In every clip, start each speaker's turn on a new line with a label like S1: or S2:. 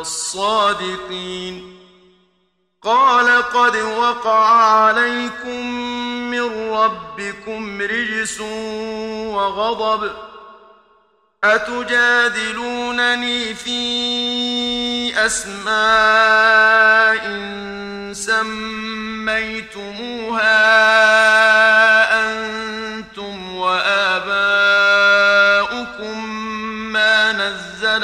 S1: الصادقين. قال قد وقع عليكم من ربكم رجس وغضب. أتجادلونني في أسماء سميتموها أنتم وآباؤكم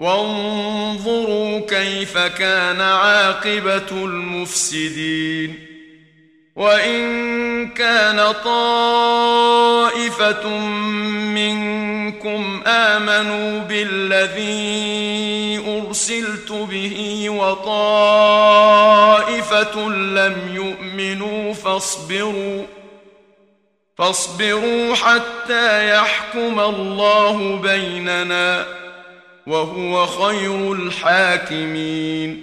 S1: وانظروا كيف كان عاقبة المفسدين وإن كان طائفة منكم آمنوا بالذي أرسلت به وطائفة لم يؤمنوا فاصبروا فاصبروا حتى يحكم الله بيننا وهو خير الحاكمين